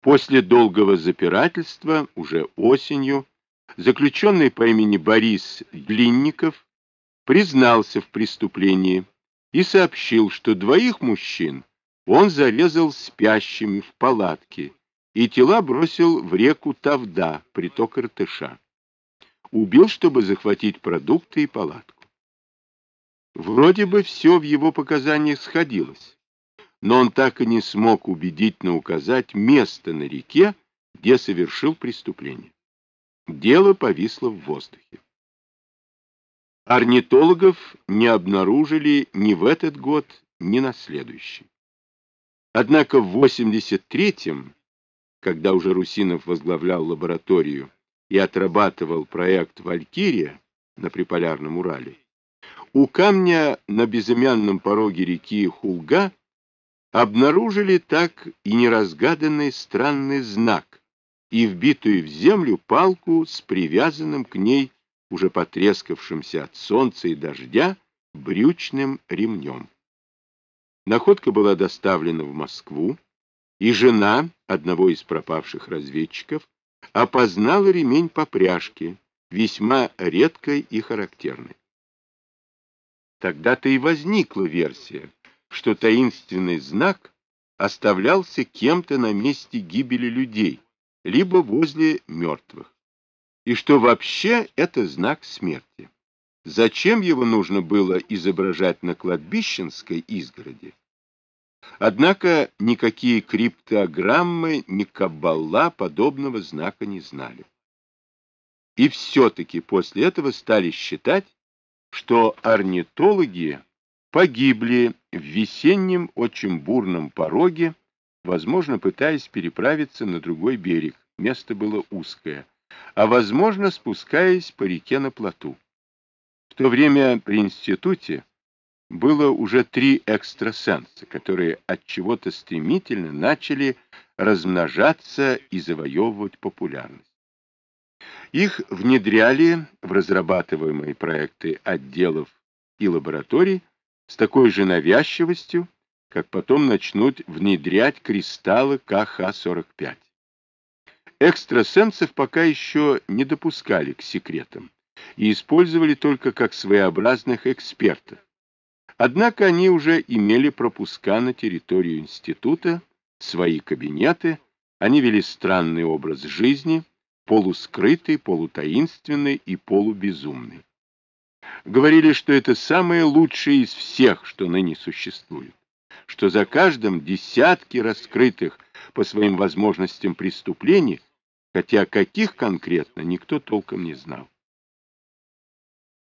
После долгого запирательства, уже осенью, заключенный по имени Борис Длинников признался в преступлении и сообщил, что двоих мужчин он зарезал спящими в палатке и тела бросил в реку Тавда, приток Иртыша. Убил, чтобы захватить продукты и палатку. Вроде бы все в его показаниях сходилось, но он так и не смог убедительно указать место на реке, где совершил преступление. Дело повисло в воздухе. Орнитологов не обнаружили ни в этот год, ни на следующий. Однако в 83-м, когда уже Русинов возглавлял лабораторию и отрабатывал проект «Валькирия» на Приполярном Урале, у камня на безымянном пороге реки Хулга обнаружили так и неразгаданный странный знак и вбитую в землю палку с привязанным к ней, уже потрескавшимся от солнца и дождя, брючным ремнем. Находка была доставлена в Москву, и жена одного из пропавших разведчиков опознала ремень по пряжке, весьма редкой и характерной. Тогда-то и возникла версия, что таинственный знак оставлялся кем-то на месте гибели людей, либо возле мертвых, и что вообще это знак смерти. Зачем его нужно было изображать на кладбищенской изгороди? Однако никакие криптограммы, ни каббала подобного знака не знали. И все-таки после этого стали считать, что орнитологи погибли в весеннем очень бурном пороге, возможно, пытаясь переправиться на другой берег, место было узкое, а, возможно, спускаясь по реке на плоту. В то время при институте было уже три экстрасенса, которые от чего-то стремительно начали размножаться и завоевывать популярность. Их внедряли в разрабатываемые проекты отделов и лабораторий с такой же навязчивостью, как потом начнут внедрять кристаллы КХ-45. Экстрасенсов пока еще не допускали к секретам и использовали только как своеобразных экспертов. Однако они уже имели пропуска на территорию института, свои кабинеты, они вели странный образ жизни, полускрытый, полутаинственный и полубезумный. Говорили, что это самое лучшее из всех, что ныне существует, что за каждым десятки раскрытых по своим возможностям преступлений, хотя каких конкретно никто толком не знал.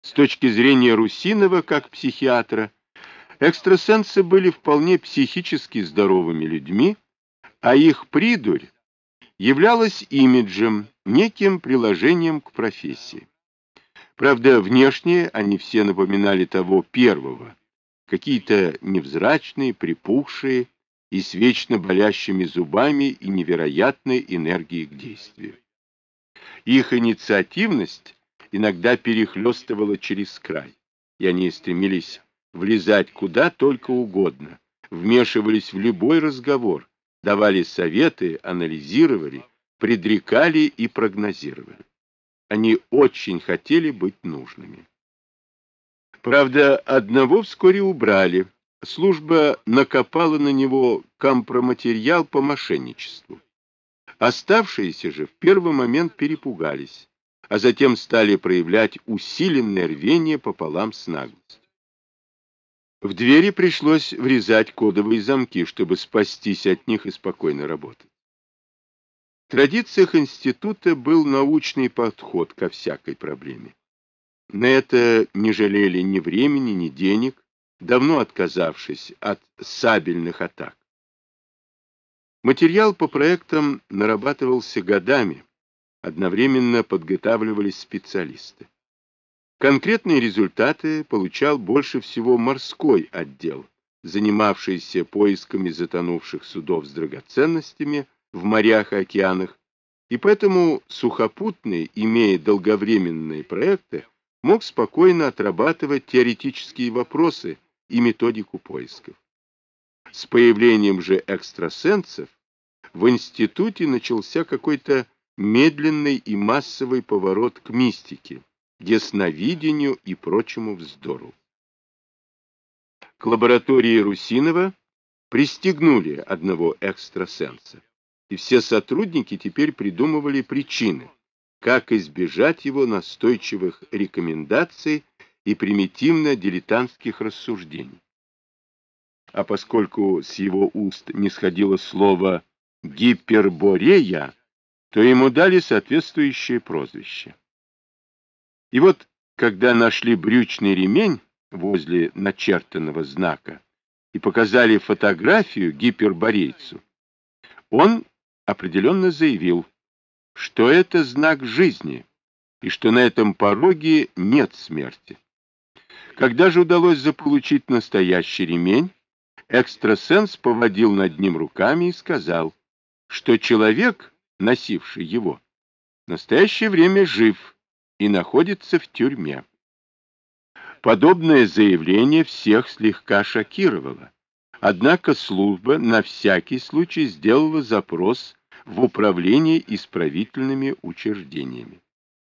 С точки зрения Русинова, как психиатра, экстрасенсы были вполне психически здоровыми людьми, а их придурь являлась имиджем, неким приложением к профессии. Правда, внешне они все напоминали того первого, какие-то невзрачные, припухшие и с вечно болящими зубами и невероятной энергией к действию. Их инициативность иногда перехлестывала через край, и они стремились влезать куда только угодно, вмешивались в любой разговор, давали советы, анализировали, предрекали и прогнозировали. Они очень хотели быть нужными. Правда, одного вскоре убрали. Служба накопала на него компроматериал по мошенничеству. Оставшиеся же в первый момент перепугались, а затем стали проявлять усиленное рвение пополам с наглостью. В двери пришлось врезать кодовые замки, чтобы спастись от них и спокойно работать. Традициях института был научный подход ко всякой проблеме. На это не жалели ни времени, ни денег, давно отказавшись от сабельных атак. Материал по проектам нарабатывался годами, одновременно подготавливались специалисты. Конкретные результаты получал больше всего морской отдел, занимавшийся поисками затонувших судов с драгоценностями, в морях и океанах, и поэтому сухопутный, имея долговременные проекты, мог спокойно отрабатывать теоретические вопросы и методику поисков. С появлением же экстрасенсов в институте начался какой-то медленный и массовый поворот к мистике, ясновидению и прочему вздору. К лаборатории Русинова пристегнули одного экстрасенса, и все сотрудники теперь придумывали причины, как избежать его настойчивых рекомендаций и примитивно-дилетантских рассуждений. А поскольку с его уст не сходило слово «гиперборея», то ему дали соответствующее прозвище. И вот, когда нашли брючный ремень возле начертанного знака и показали фотографию гиперборейцу, он определенно заявил, что это знак жизни и что на этом пороге нет смерти. Когда же удалось заполучить настоящий ремень, экстрасенс поводил над ним руками и сказал, что человек, носивший его, в настоящее время жив и находится в тюрьме. Подобное заявление всех слегка шокировало. Однако служба на всякий случай сделала запрос в управление исправительными учреждениями.